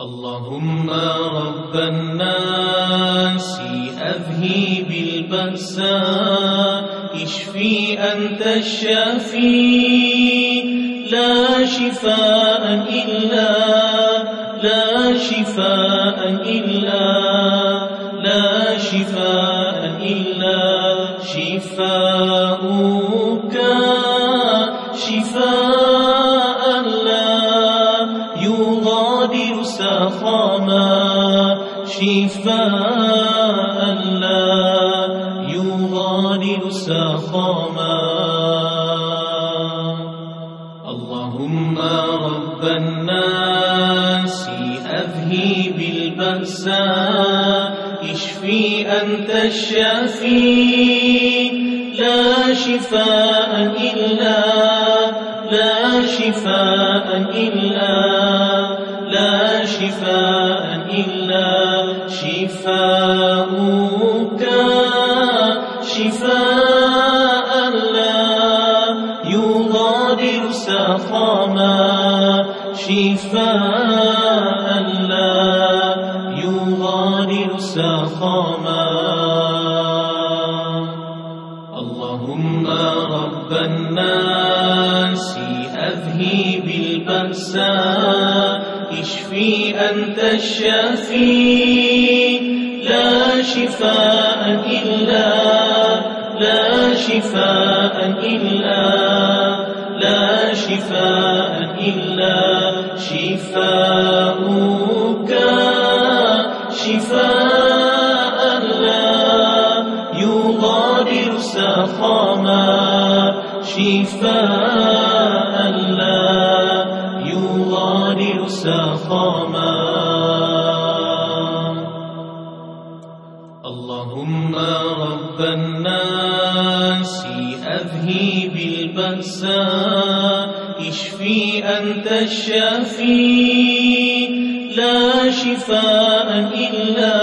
اللهم رب الناس أذهب البأساء اشفي أنت الشافي. لا شفاء إلا لا شفاء إلا لا شفاء إلا شفاؤك شفاء لا يغادر سقما. اللهم رب الناس أذهب البأساء اشفي أنت الشافي. لا شفاء إلا لا شفاء إلا لا شفاء إلا. شفاؤك شفاء لا يغادر سقما شفاء لا يغادر سقما. اللهم رب الناس أذهب البأساء اشفي أنت الشافي لا شفاء إلا لا شفاء إلا لا شفاء إلا. شفاؤك شفاء لا يغادر سقما شفاء رب الناس أذهب البأساء اشفي أنت الشافي. لا شفاء إلا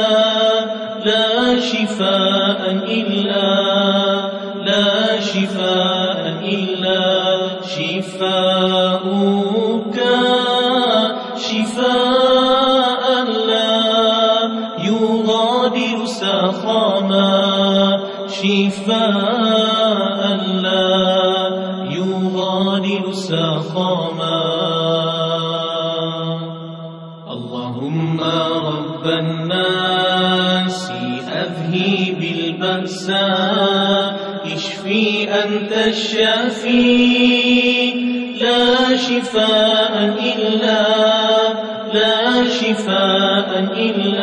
لا شفاء إلا لا شفاء إلا شفاؤك شفاء لا يغادر سقما اللهم رب الناس أذهب البأساء اشفي أنت الشافي. لا شفاء إلا لا شفاء إلا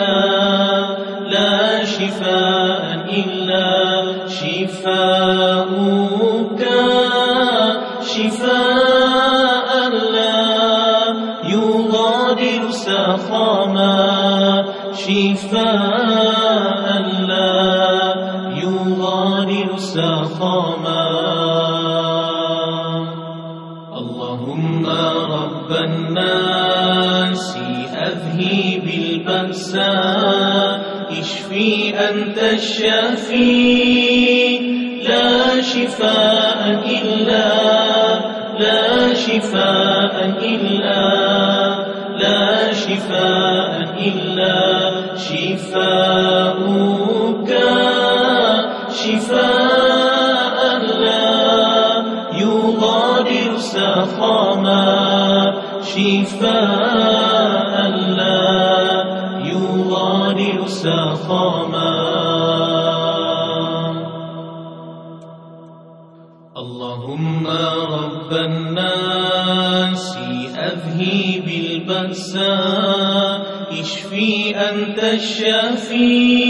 إلا لا شفاء. الناس أذهب البأساء اشفي أنت الشافي.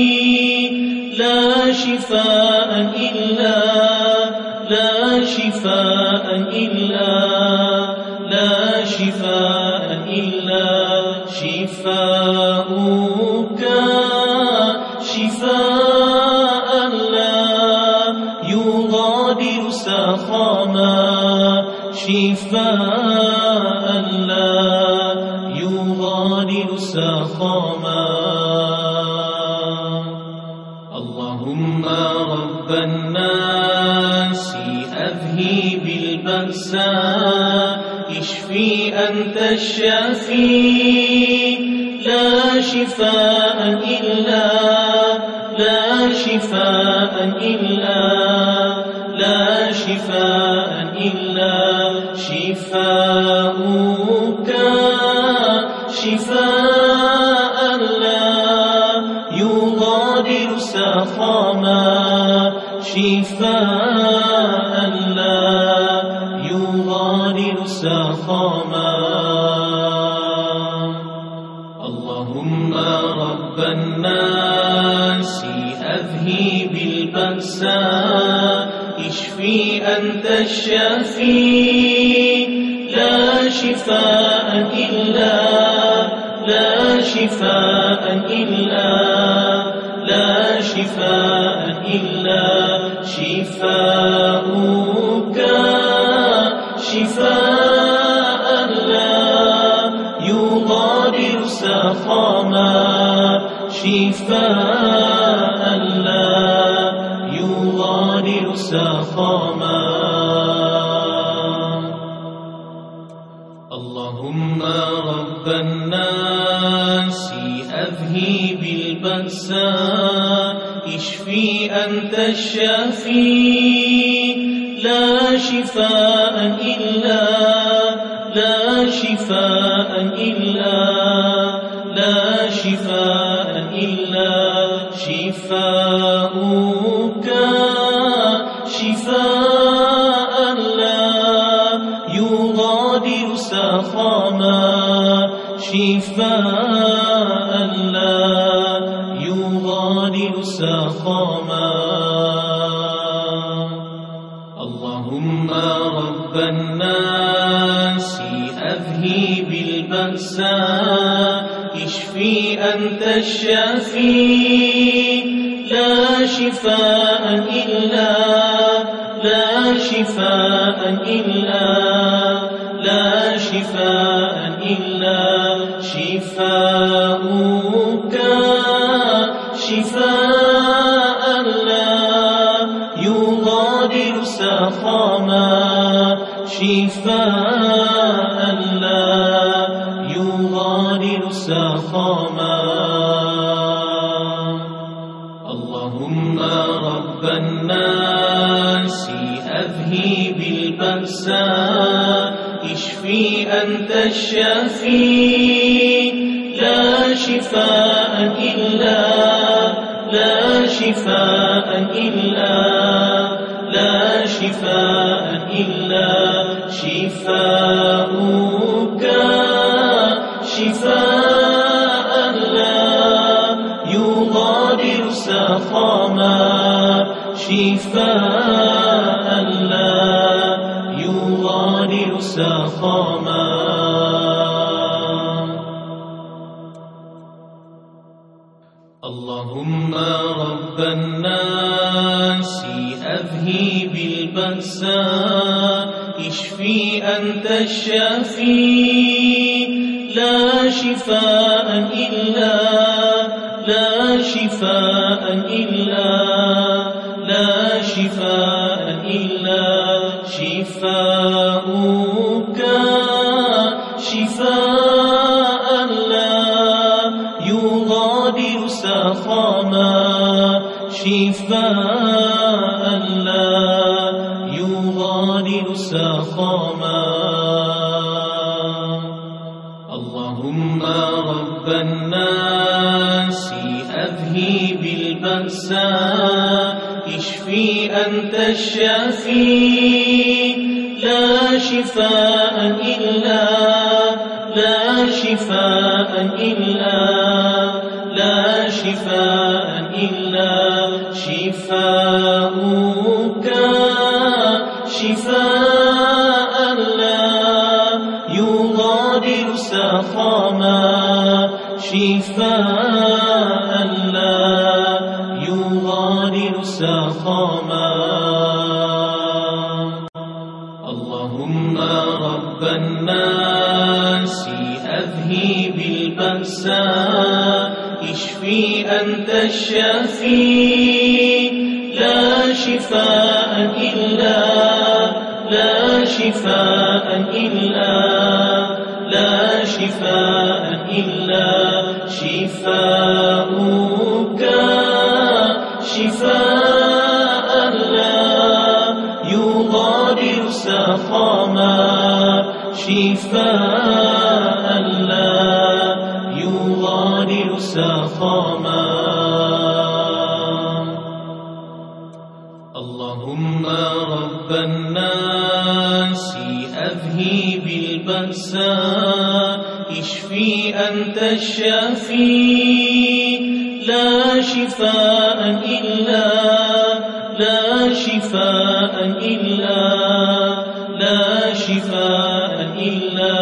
لا شفاء إلا لا شفاء إلا. الشافي لا شفاء إلا لا شفاء إلا لا شفاء إلا شفاءك شفاء لا يغادر سقما شفاء شفاء إلا لا شفاء البأساء اشفي أنت الشافي لا شفاء إلا لا شفاء إلا لا شفاء إلا شفاءك شفاء لا يغادر سقما شفاء الشافي لا شفاء إلا لا شفاء إلا. إلا أنت الشافي لا شفاء إلا لا شفاء إلا لا شفاء إلا شفاءك شفاء لا يغادر سقما شفاء لا يغادر سقما الشافي. لا شفاء إلا لا شفاء إلا لا شفاء إلا شفاءك شفاء لا يغادر سقما أنت الشافي. لا شفاء إلا لا شفاء إلا لا شفاء إلا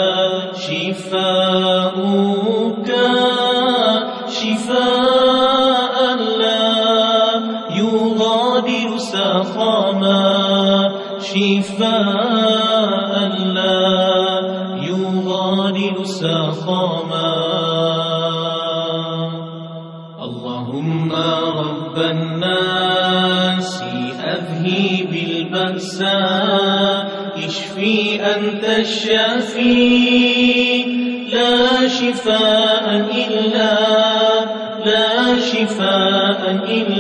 شفاؤك. شفاء لا يغادر سقما. شفاء لا يغادر سقما. البأساء اشفي أنت الشافي؟ لا شفاء إلا لا شفاء إلا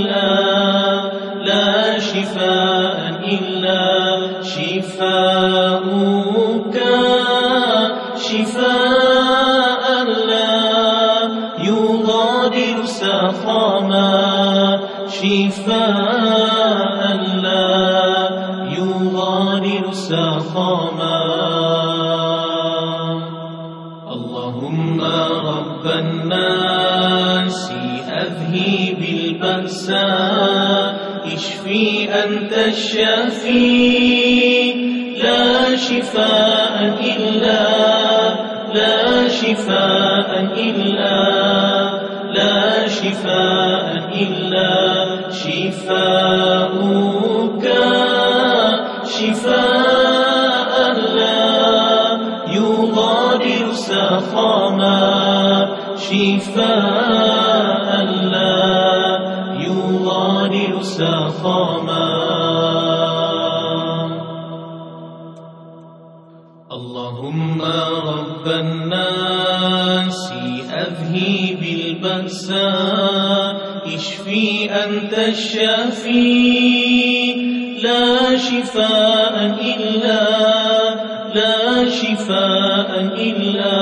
لا شفاء إلا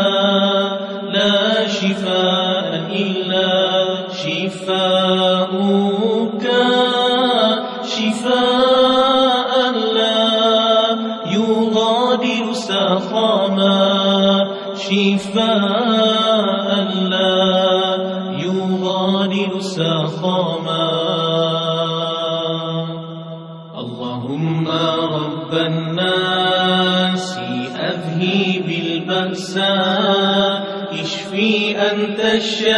لا شفاء إلا شفاؤك. شفاء لا يغادر سقما. أنت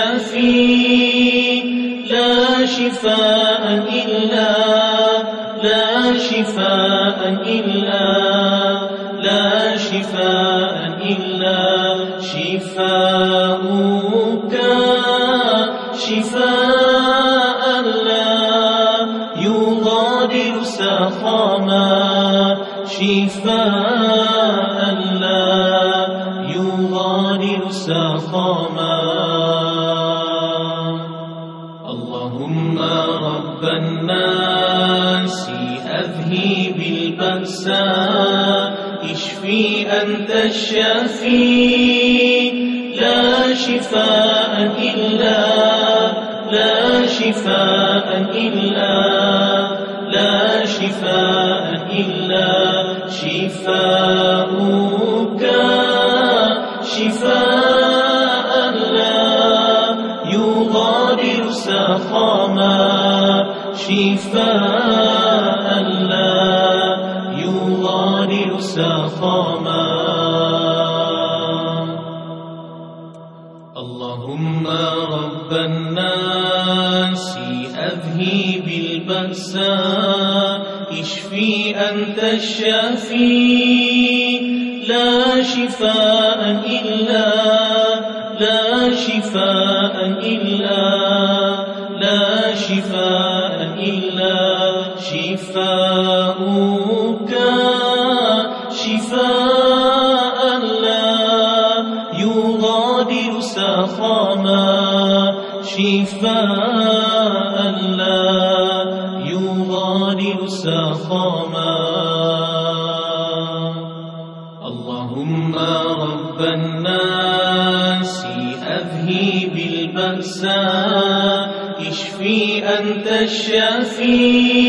شفاء إلا لا شفاء إلا الشفيع لا شفاء إلا لا شفاء إلا لا شفاء إلا شفاءك شفاء لا يغادر سقما. شفاء الشفيع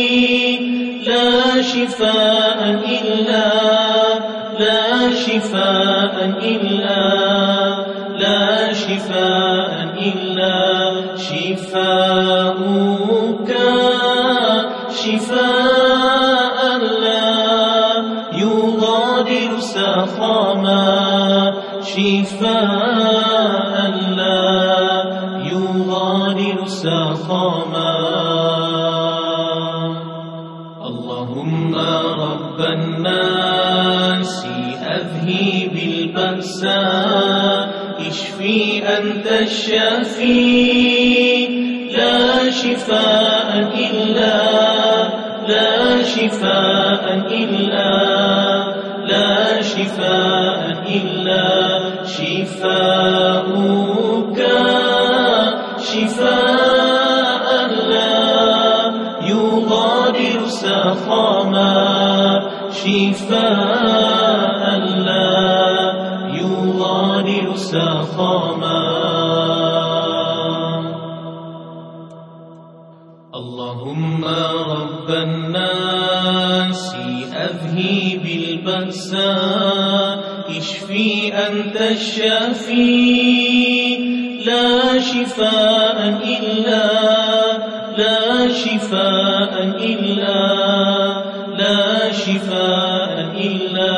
إلا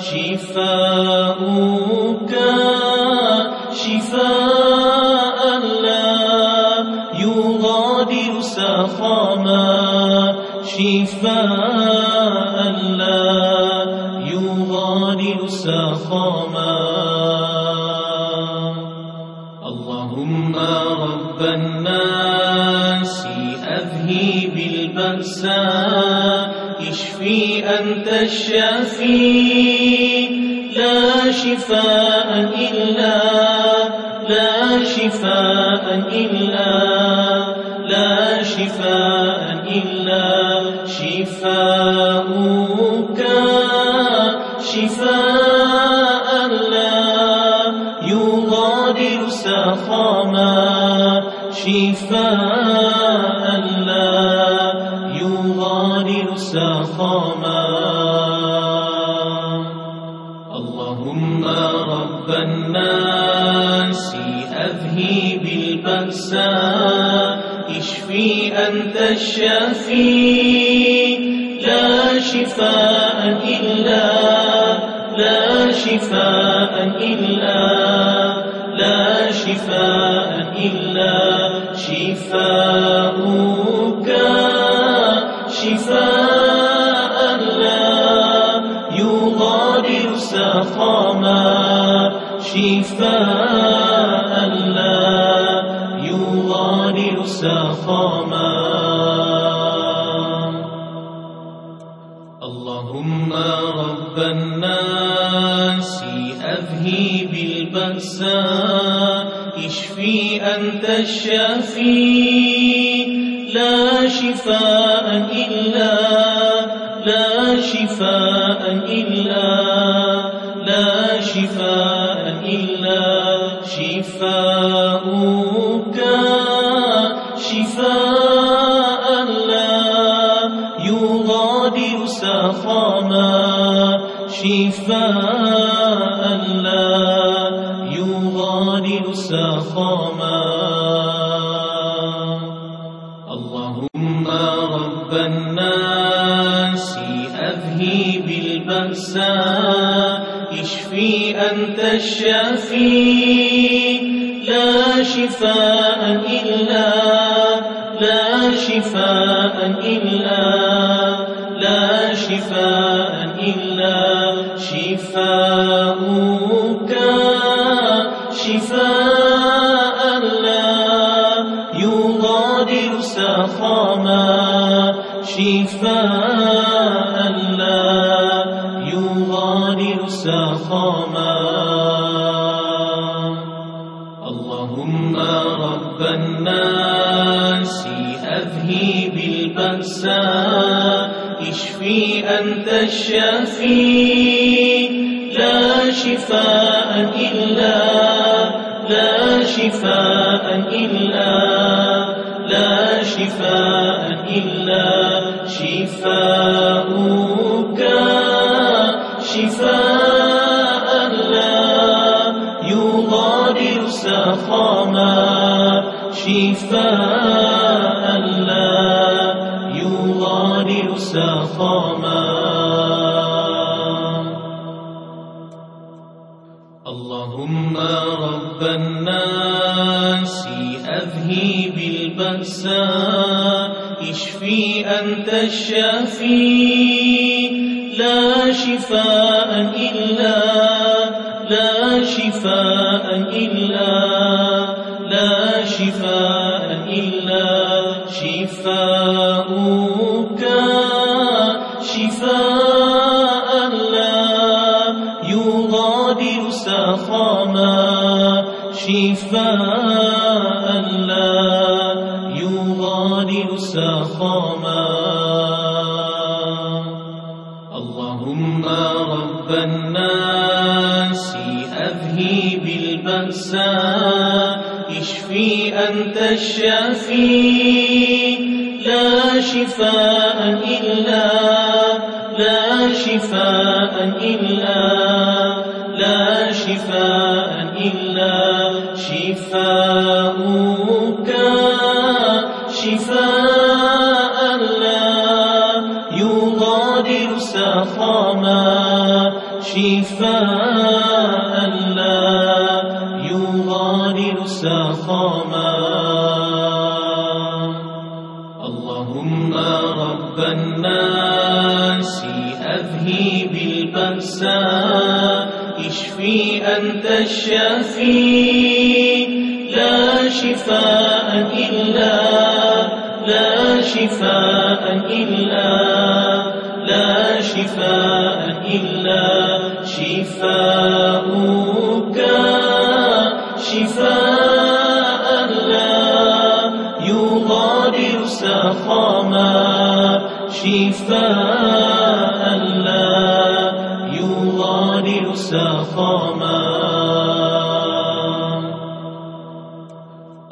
شفاءك شفاء لا يغادر سقما شفاءك الشافي. لا شفاء إلا لا شفاء إلا لا شفاء الشفيع لا شفاء إلا لا شفاء إلا لا شفاء إلا شفاءك شفاء لا يغادر سقما شفاء الشفيع لا شفاء إلا لا شفاء إلا لا شفاء إلا شفاءك شفاء لا يغادر سخاما شفاء لا يغادر سخاما الشافي لا شفاء إلا لا شفاء إلا لا شفاء الشافي لا شفاء إلا لا شفاء إلا. شفاء لا يغادر سقما. اللهم رب الناس أذهب البأساء اشفي أنت الشافي لا شفاء إلا لا شفاء إلا. شفاء لا يغادر سقما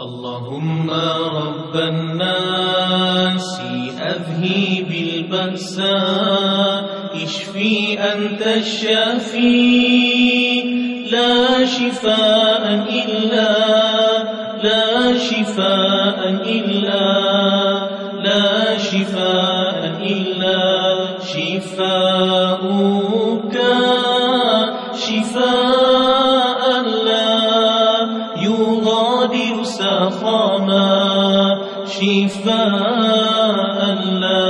اللهم رب الناس أذهب البأساء اشفي أنت الشافي. لا شفاء إلا لا شفاء إلا يغادر سقما شفاء لا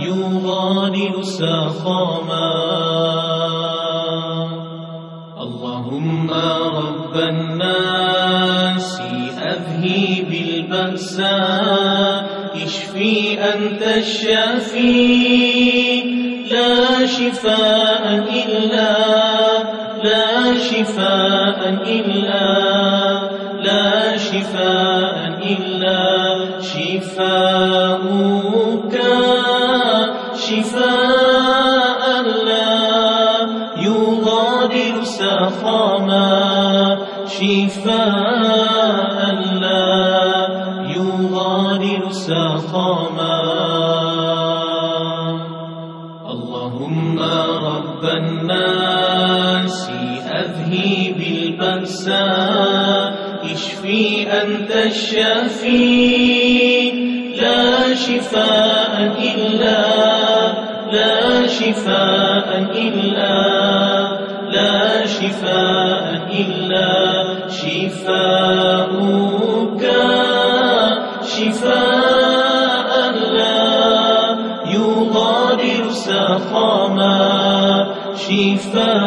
يغادر سقما اللهم رب الناس أذهب البأساء اشفي أنت الشافي. لا شفاء إلا لا شفاء إلا. لا شفاء إلا شفاؤك شفاء إلا لا شفاء إلا شفاؤك. شفاء لا يغادر سقما شفاء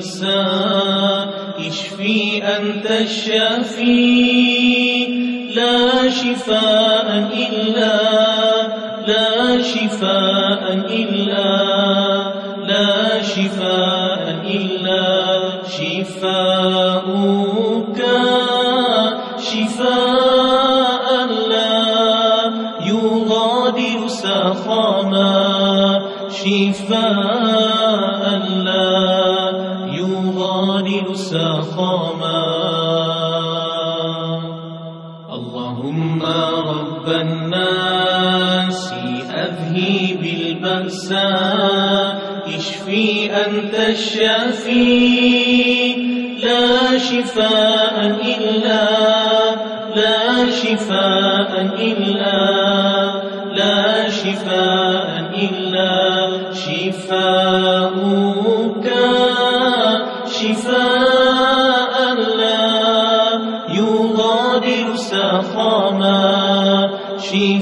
البأساء اشفي أنت الشافي؟ لا شفاء إلا لا شفاء إلا لا شفاء إلا شفاؤك. شفاء لا يغادر سقما. شفاء لا يغادر سقما اللهم رب الناس أذهب البأساء اشفي أنت الشافي. لا شفاء إلا لا شفاء إلا لا شفاء إلا. شفاؤك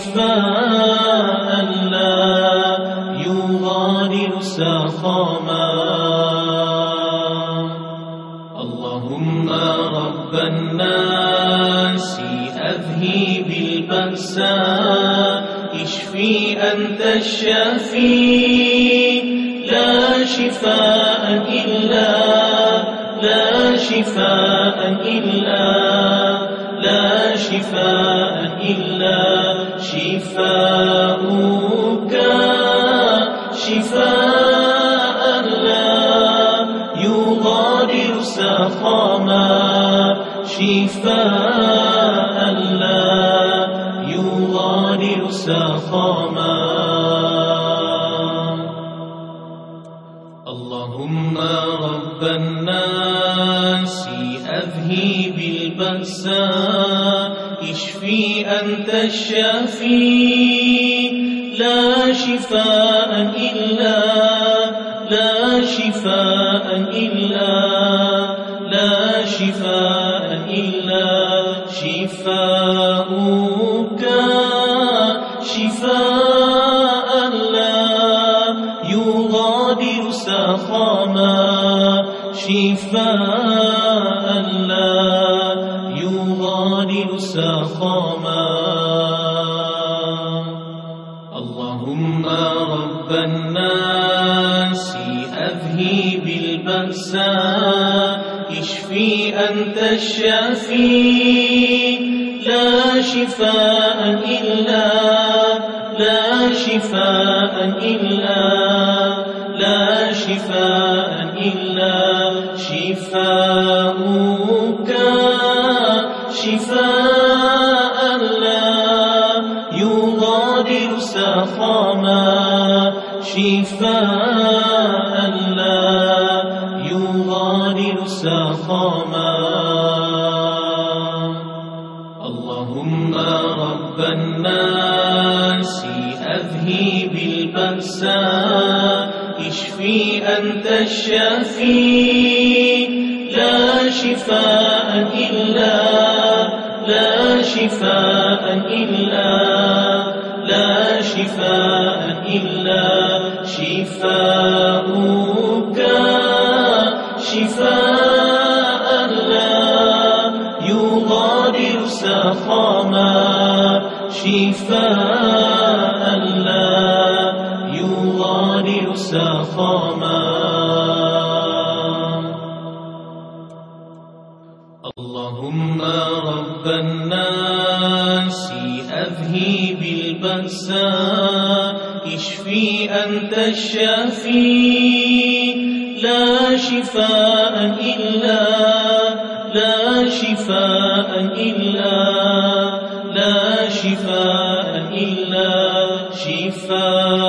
شفاء لا يغادر سقما اللهم رب الناس أذهب البأساء اشفي أنت الشافي. لا شفاء إلا لا شفاء إلا لا شفاء شفاؤك شفاء لا يغادر سقما شفاء لا يغادر سقما. اللهم رب الناس أذهب أنت الشافي لا شفاء إلا لا شفاء إلا لا شفاء إلا شفاؤك. شفاء لا يغادر سقما. شفاء لا يغادر سقما. اللهم رب الناس أذهب البأساء اشفي أنت الشافي. لا شفاء إلا لا شفاء إلا لا شفاء إلا. شفاء إلا لا شفاء إلا. شفاؤك شفاء لا يغادر سقما شفاء أنت الشافي لا شفاء إلا لا شفاء إلا لا شفاء إلا شفاؤك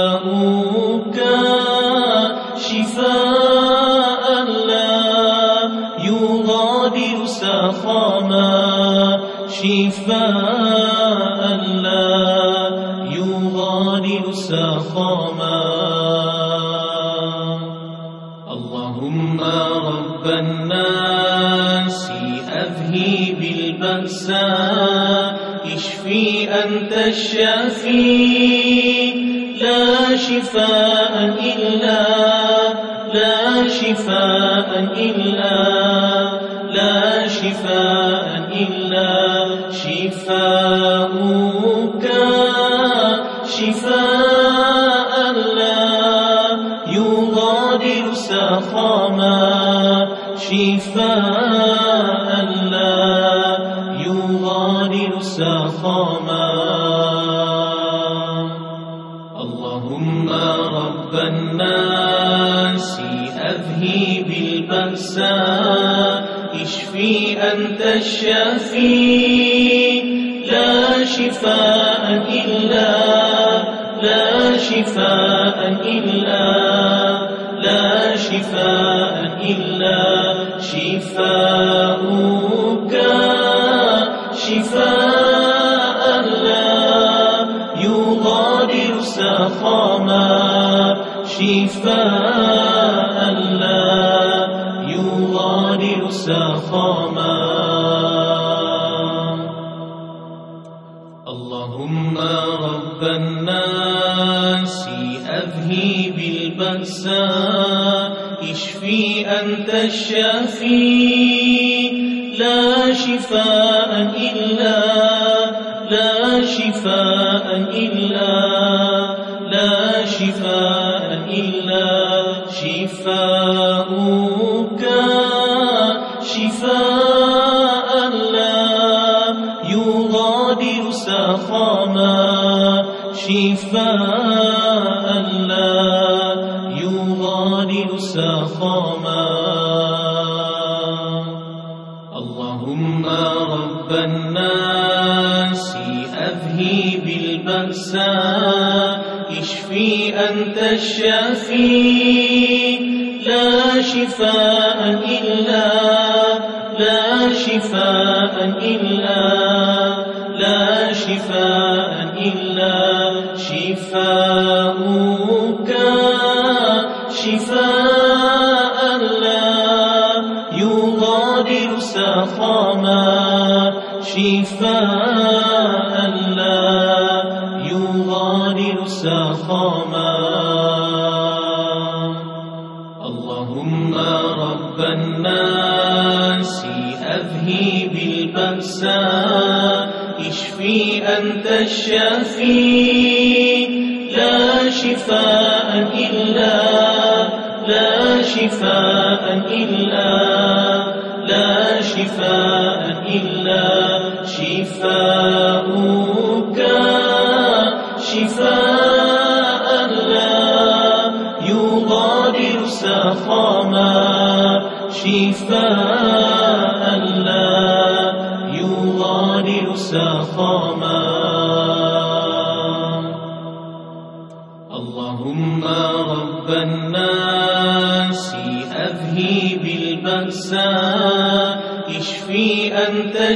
شفاء لا يغادر سقما شفاء لا يغادر سقما الناس أذهب البأساء اشفي أنت الشافي لا شفاء إلا لا شفاء إلا لا شفاء إلا شفاؤك شفاء لا يغادر سقما اللهم رب الناس أذهب البأساء اشفي أنت الشافي. لا شفاء إلا لا شفاء إلا لا شفاء إلا. الشافي لا شفاء إلا لا شفاء إلا لا شفاء إلا شفاؤك. شفاء لا يغادر سقما. شفاء البأساء اشفي أنت الشافي. لا شفاء إلا لا شفاء إلا لا شفاء إلا شفاؤك. شفاء لا يغادر سقما شفاء الشافي لا شفاء إلا لا شفاء إلا لا شفاء إلا شفاؤك. شفاء لا يغادر سقما. شفاء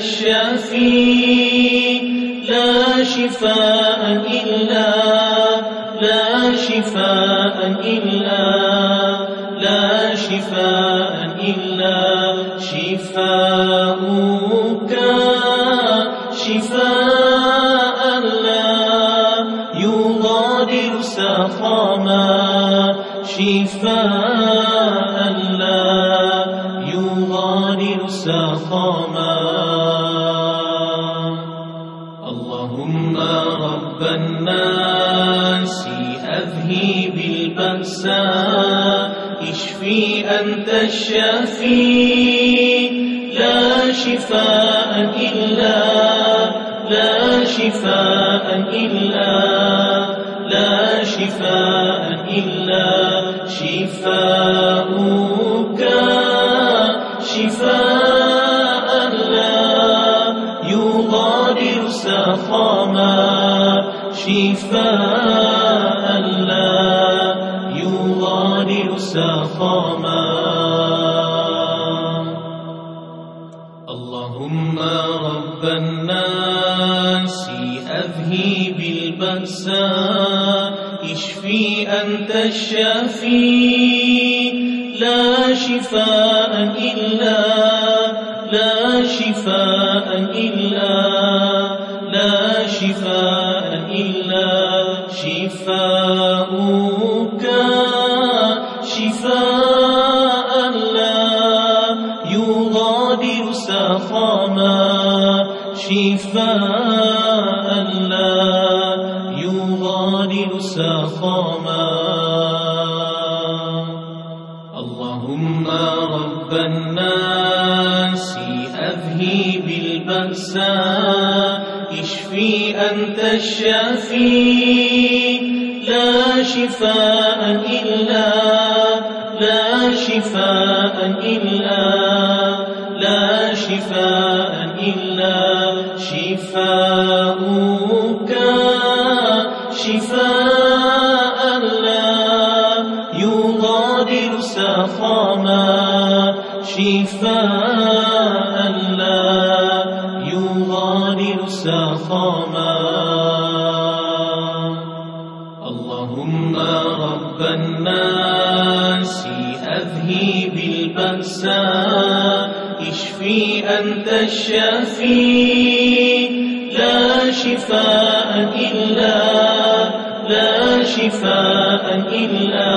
الشافي لا شفاء إلا لا شفاء إلا لا شفاء رب الناس أذهب البأساء اشفي أنت الشافي لا شفاء إلا لا شفاء إلا لا شفاء الشافي. لا شفاء إلا لا شفاء إلا شفاء إلا لا شفاء إلا لا شفاء أذهب البأساء اشفي أنت الشافي لا شفاء إلا لا شفاء إلا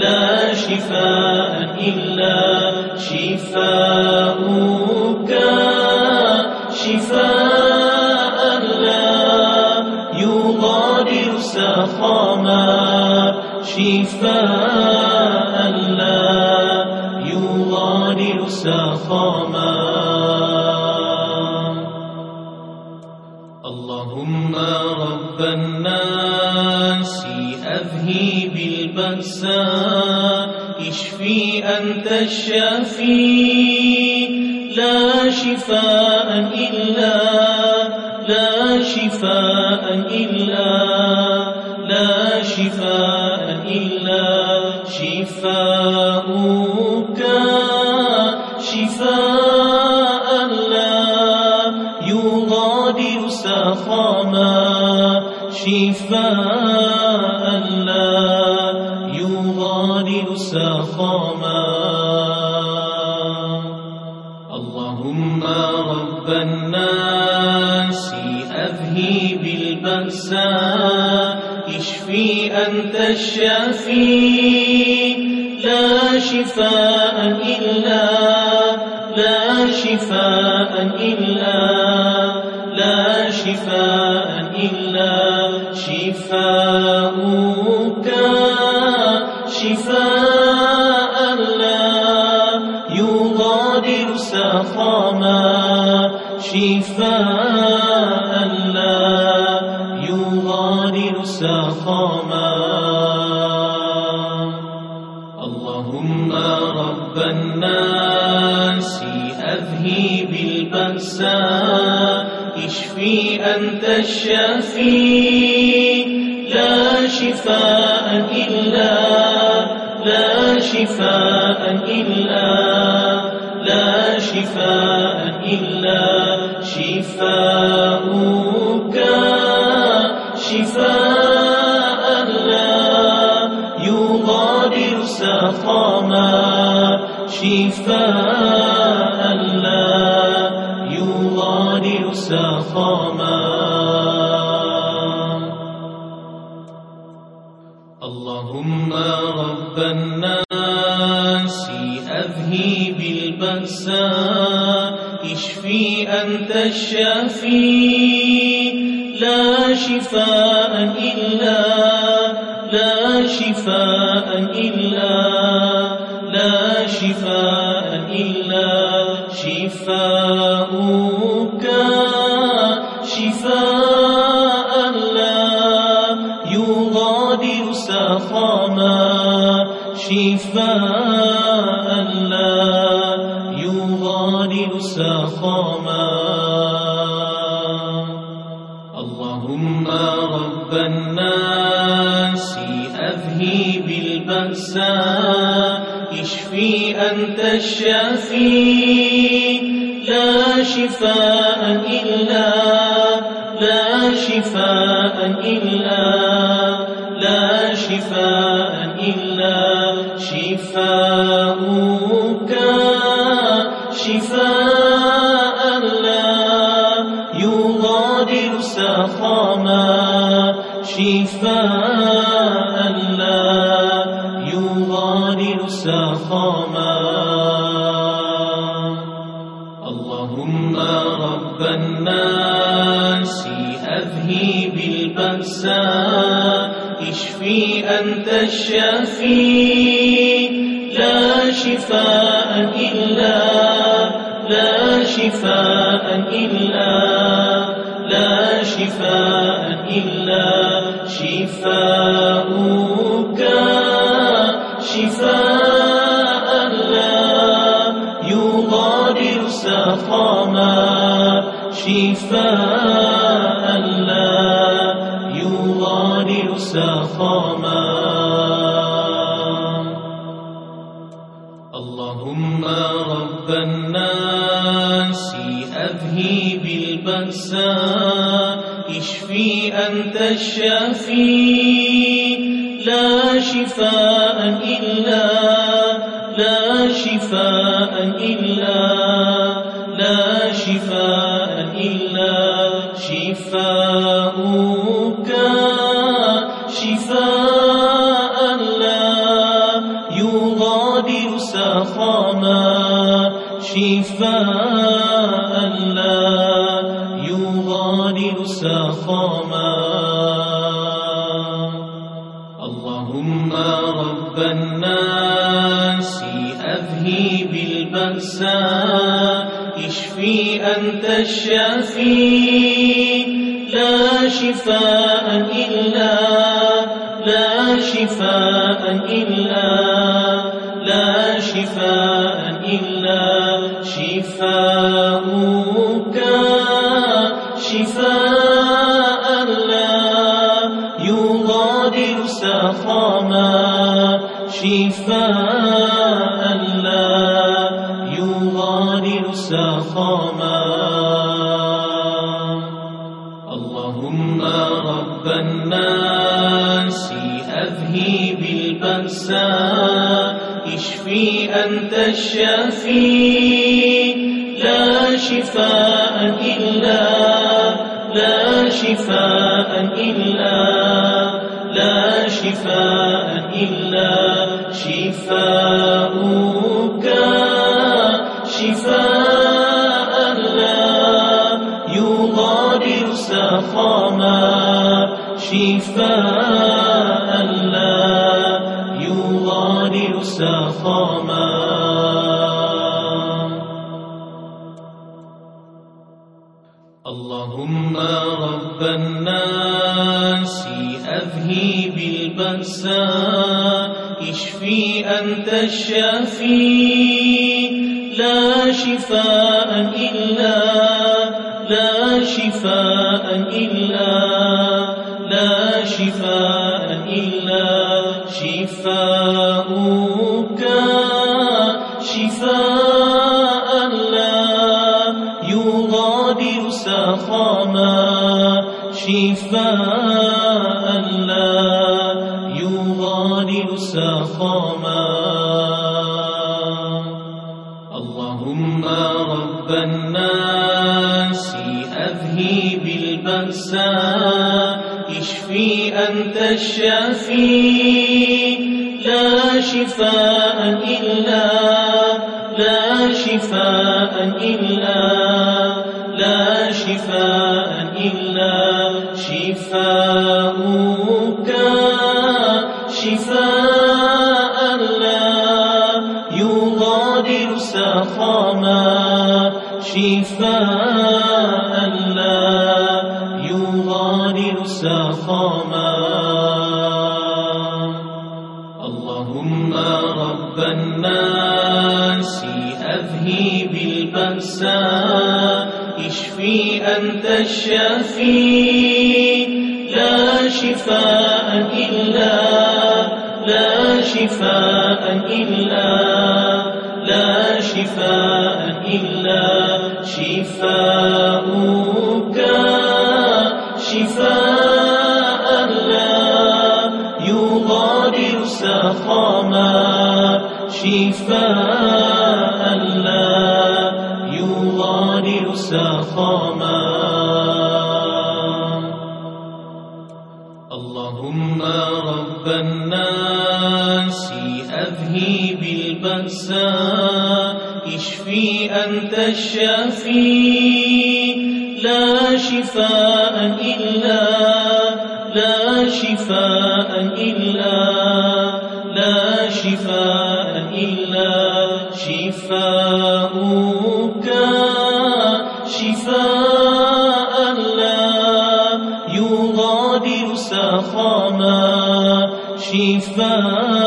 لا شفاء إلا شفاؤك شفاء لا يغادر سقما شفاء البأساء اشفي أنت الشافي؟ لا شفاء إلا لا شفاء إلا. الشافي لا شفاء إلا لا شفاء إلا لا شفاء إلا شفاؤك اشفي أنت الشافي لا شفاء إلا لا شفاء إلا لا شفاء إلا شفاؤك شفاء لا يغادر سقما شفاء الشافي لا شفاء إلا لا شفاء إلا لا شفاء إلا شفاؤك. شفاء لا يغادر سقما. شفاء الشافي لا شفاء إلا لا شفاء إلا لا شفاء إلا شفاؤك شفاء إلا لا شفاء إلا لا شفاء إلا. شفاؤك شفاء لا يغادر سقما شفاء البأساء اشفي أنت الشافي. لا شفاء إلا لا شفاء إلا لا شفاء إلا شفاؤك. شفاء لا يغادر سقما شفاء الشافي لا شفاء إلا لا شفاء إلا لا شفاء شفاء إلا لا شفاء إلا شفاؤك. شفاء لا يغادر سقما شفاء الشافي لا شفاء إلا لا شفاء إلا لا شفاء إلا شفاؤك. شفاء لا يغادر سقما. الشافي. لا شفاء إلا لا شفاء إلا الشافي لا شفاء إلا لا شفاء إلا لا شفاء إلا شفاؤك. شفاء لا يغادر سقما شفاء البأساء اشفي أنت الشافي. لا شفاء إلا لا شفاء إلا لا شفاء إلا شفاؤك. شفاء لا يغادر سقما شفاء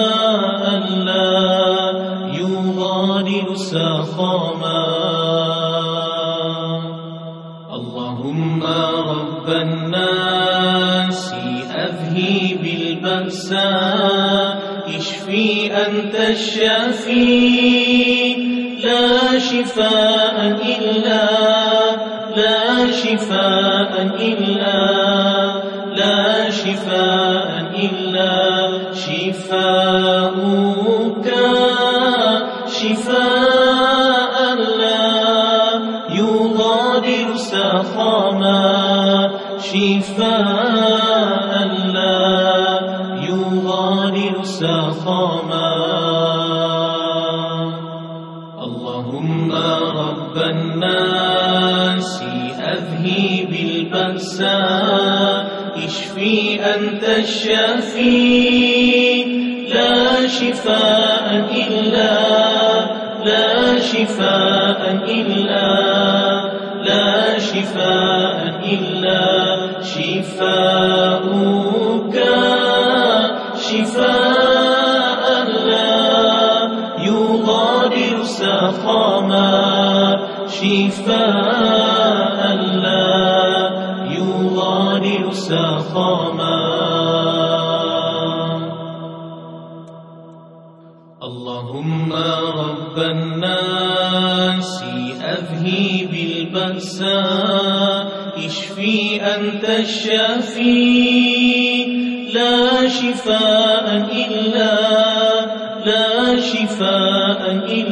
الشافي. لا شفاء إلا لا شفاء إلا شفاء إلا لا شفاء إلا. شفاؤك شفاء لا. يغادر سقما شفاء البأساء اشفي أنت الشافي. لا شفاء إلا لا شفاء إلا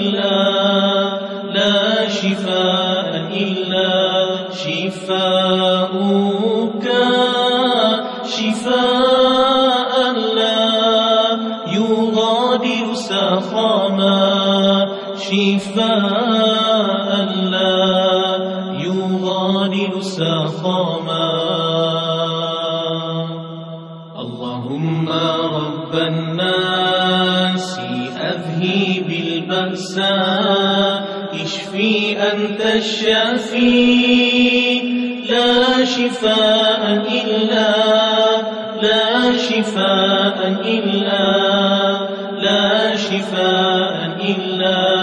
الشافي لا شفاء إلا لا شفاء إلا لا شفاء إلا.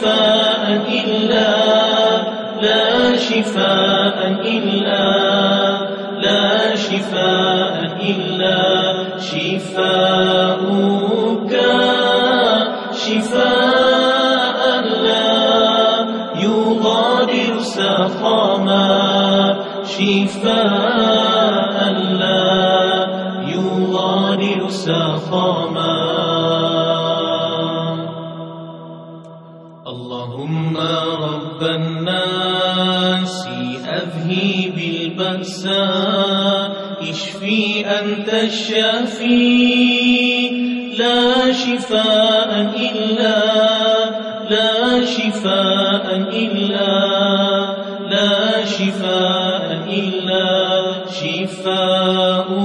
شفاء إلا لا شفاء إلا لا شفاء إلا شفاؤك. شفاء لا يغادر سقما شفاء البأساء اشفي أنت الشافي. لا شفاء إلا لا شفاء إلا لا شفاء إلا شفاؤك.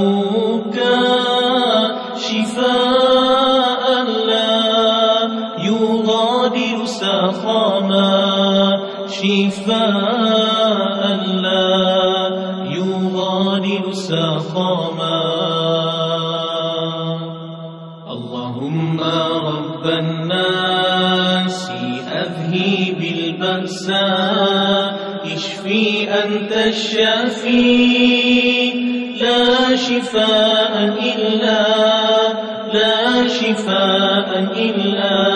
شفاء لا يغادر سقما شفاء الشافي لا شفاء إلا لا شفاء إلا.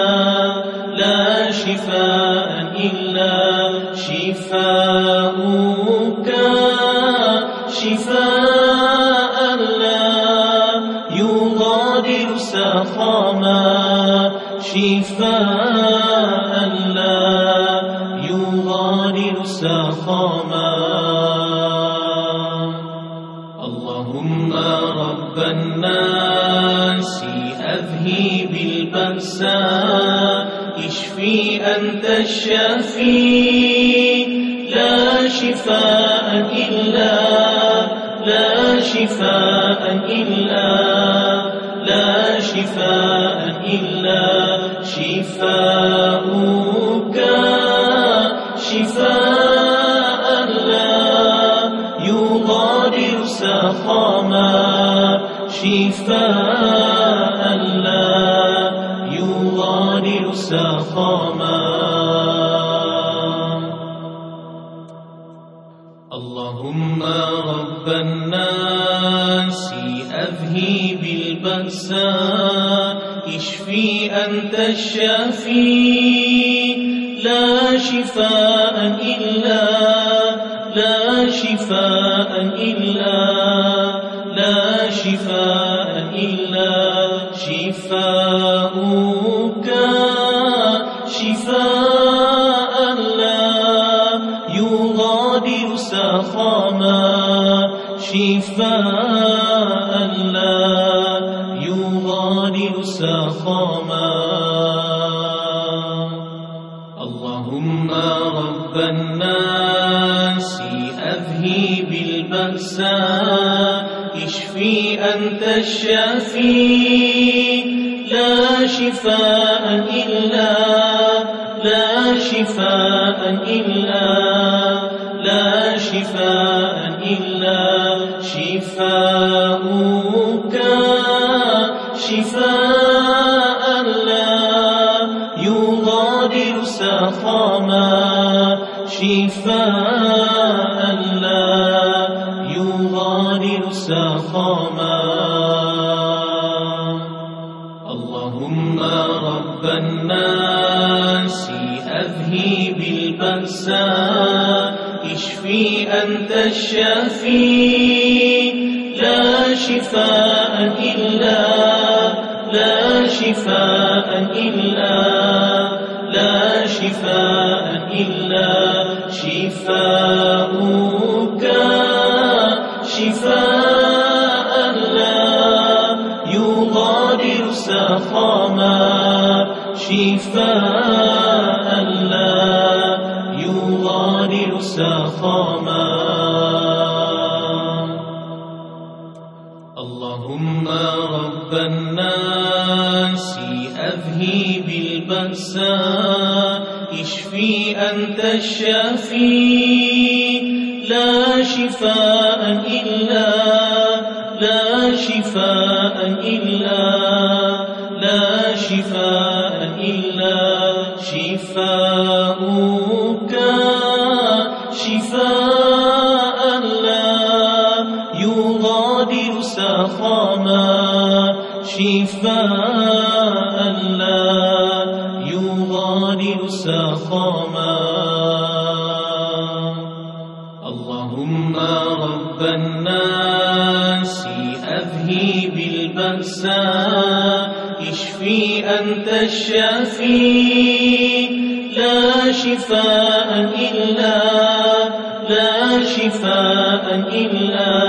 إلا لا شفاء إلا. شفاؤك شفاء لا يغادر البأساء اشفي أنت الشافي؟ لا شفاء إلا لا شفاء إلا لا شفاء إلا شفاؤك. شفاء لا يغادر سقما. شفاء سقما اللهم رب الناس أذهب البأساء اشفي أنت الشافي. سقما شفاء لا يغادر سقما اللهم رب الناس أذهب البأساء اشفي أنت الشافي يغادر سقما شفاء لا يغادر سقما اللهم رب الناس أذهب البأساء اشفي أنت الشافي. لا شفاء إلا لا شفاء إلا لا شفاء إلا شفاؤك. شفاء لا يغادر سقما. الشافي لا شفاء إلا لا شفاء إلا.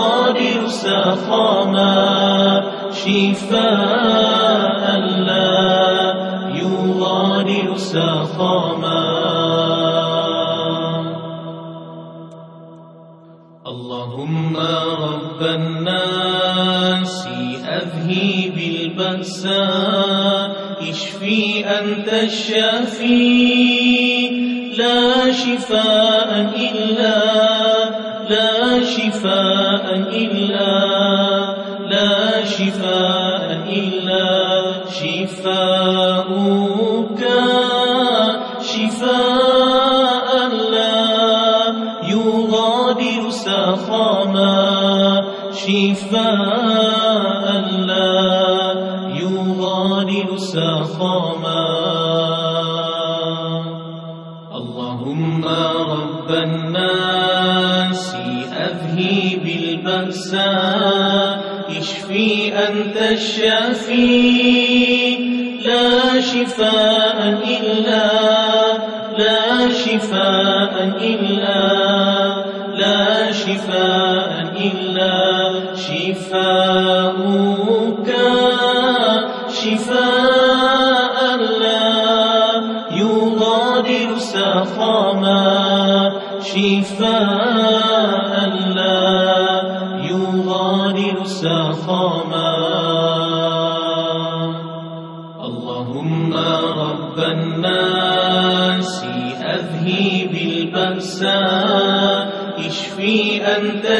يغادر سقاما شفاء لا يغادر سقاما اللهم رب الناس أذهب البأساء اشفي أنت الشافي. لا شفاء إلا لا شفاء إلا لا شفاء إلا شفاؤك. شفاء لا يغادر سقما شفاء لا يغادر سقما البأساء اشفي أنت الشافي؟ لا شفاء إلا لا شفاء إلا لا شفاء إلا شفاؤك شفاء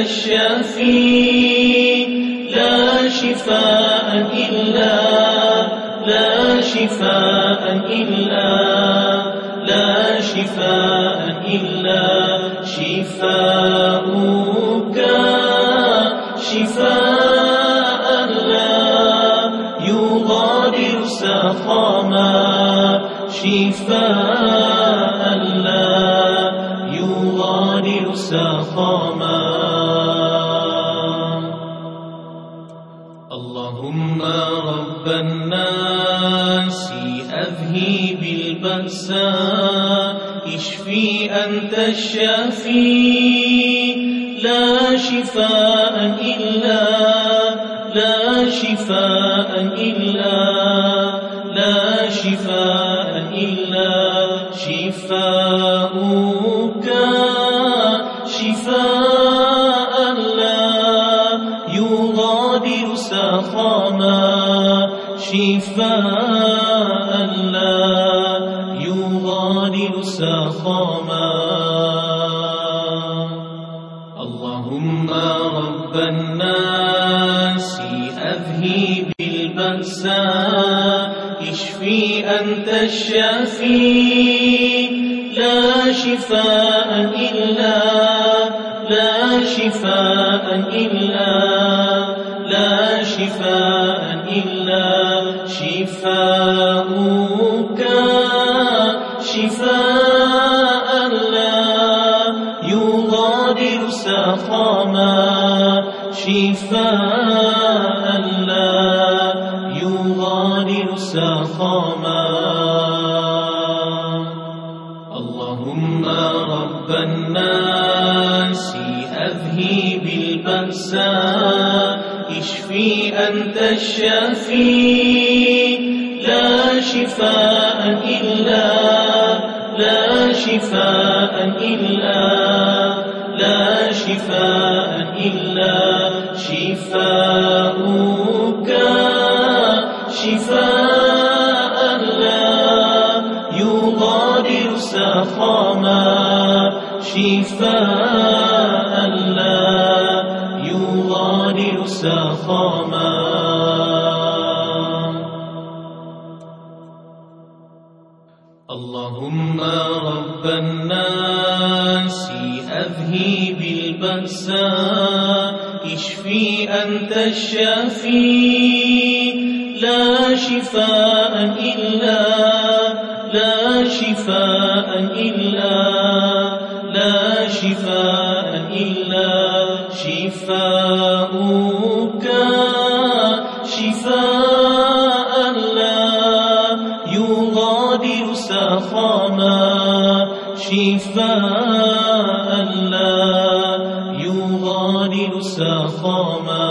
الشافي لا شفاء إلا لا شفاء إلا لا شفاء إلا. شفاؤك شفاء لا يغادر سقما شفاء لا يغادر سقما الناس أذهب البأساء اشفي أنت الشافي. لا شفاء إلا لا شفاء إلا لا شفاء إلا شفاء شفاء لا يغادر سقما اللهم رب الناس أذهب البأساء اشفي أنت الشافي. سقما اللهم رب الناس أذهب البأساء اشفي أنت الشافي. لا شفاء إلا لا شفاء إلا لا شفاء إلا شفاؤك. أسماء لا يغادر سقاما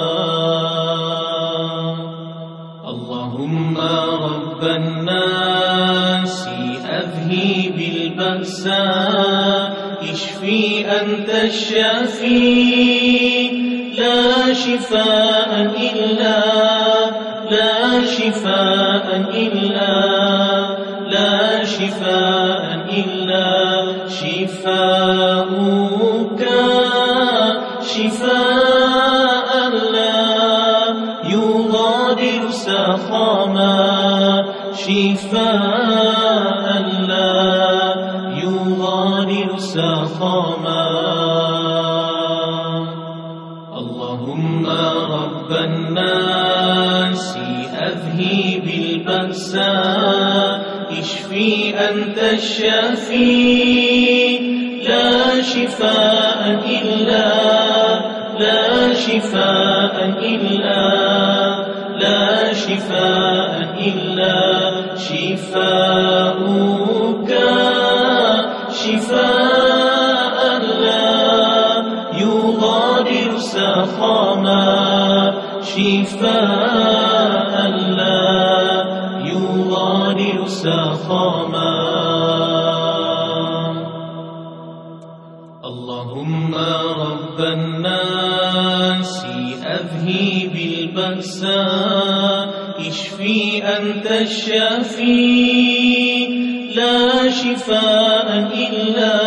اللهم رب الناس أذهب بالبأس اشفي أنت الشافي. لا شفاء إلا لا شفاء إلا لا شفاء شفاؤك شفاء لا يغادر سقما شفاء لا يغادر سقما. اللهم رب الناس أذهب البأساء اشفي أنت الشافي. شفاء لا يغادر سقما اللهم رب الناس أذهب البأساء اشفي أنت الشافي. لا شفاء إلا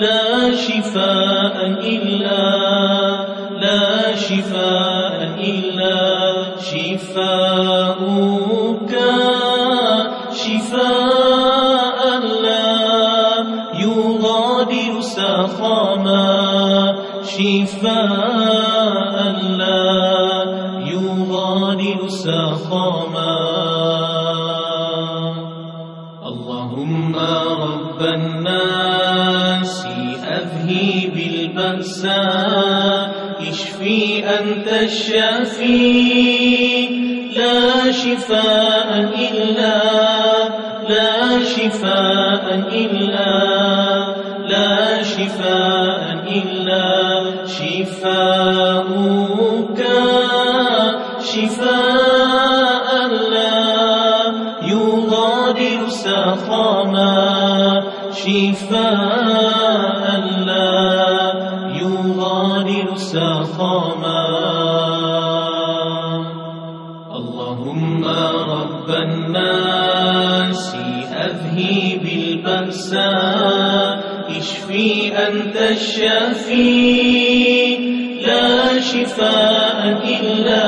لا شفاء إلا. شفاؤك شفاء لا يغادر سقما شفاء لا يغادر سقما اللهم رب الناس أذهب البأساء اشفي أنت الشافي لا شفاء إلا لا شفاء إلا لا شفاء إلا شفاؤك الشافي لا شفاء إلا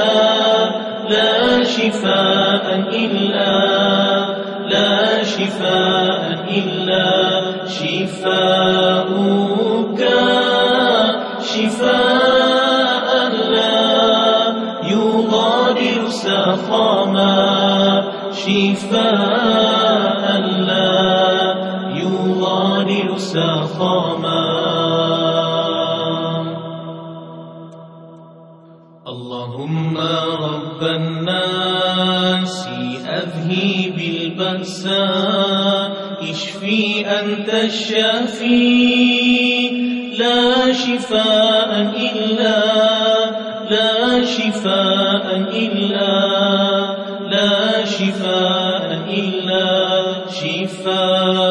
لا شفاء الناس أذهب البأساء اشفي أنت الشافي. لا شفاء إلا لا شفاء إلا لا شفاء إلا شفاؤك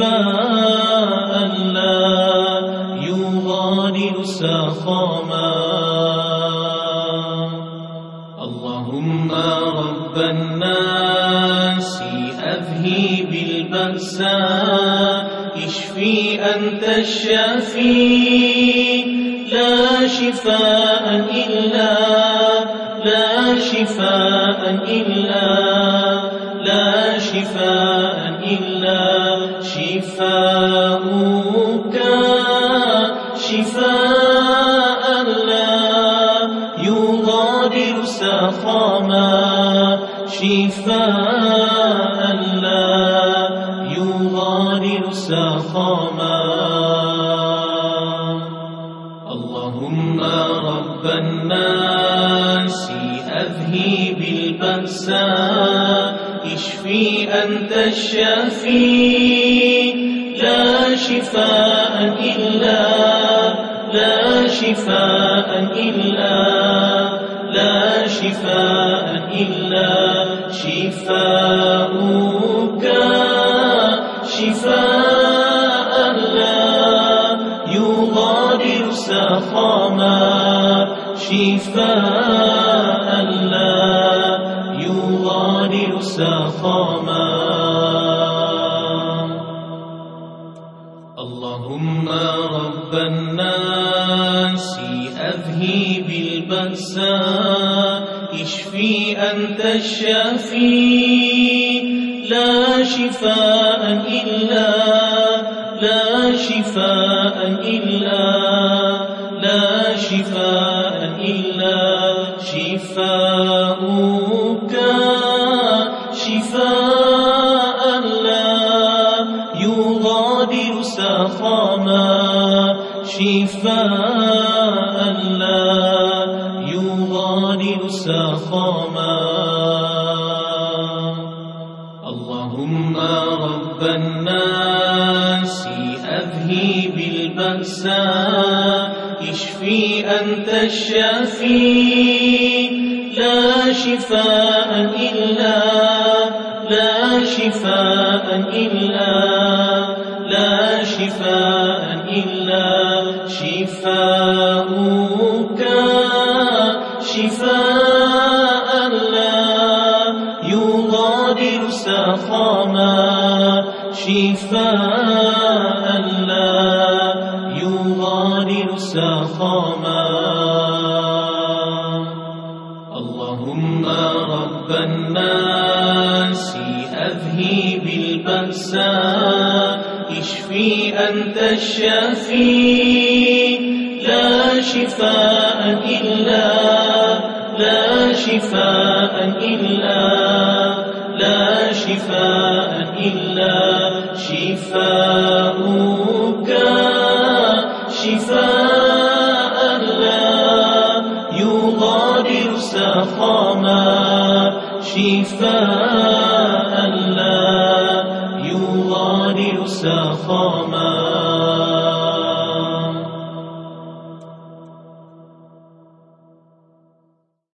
لا يغادر سقما اللهم رب الناس أذهب البأساء اشفي أنت الشافي. لا شفاء إلا لا شفاء إلا لا شفاء شفاؤك اللهم رب الناس أذهب البأساء اشفي أنت الشافي. لا شفاء إلا لا شفاء إلا. شفاء لا يغادر سقما اللهم رب الناس أذهب البأساء اشفي أنت الشافي. لا شفاء إلا لا شفاء إلا لا شفاء إلا. شفاؤك شفاء لا يغادر سقما شفاء لا يغادر سقما اللهم رب الناس أذهب البأساء اشفي أنت الشافي لا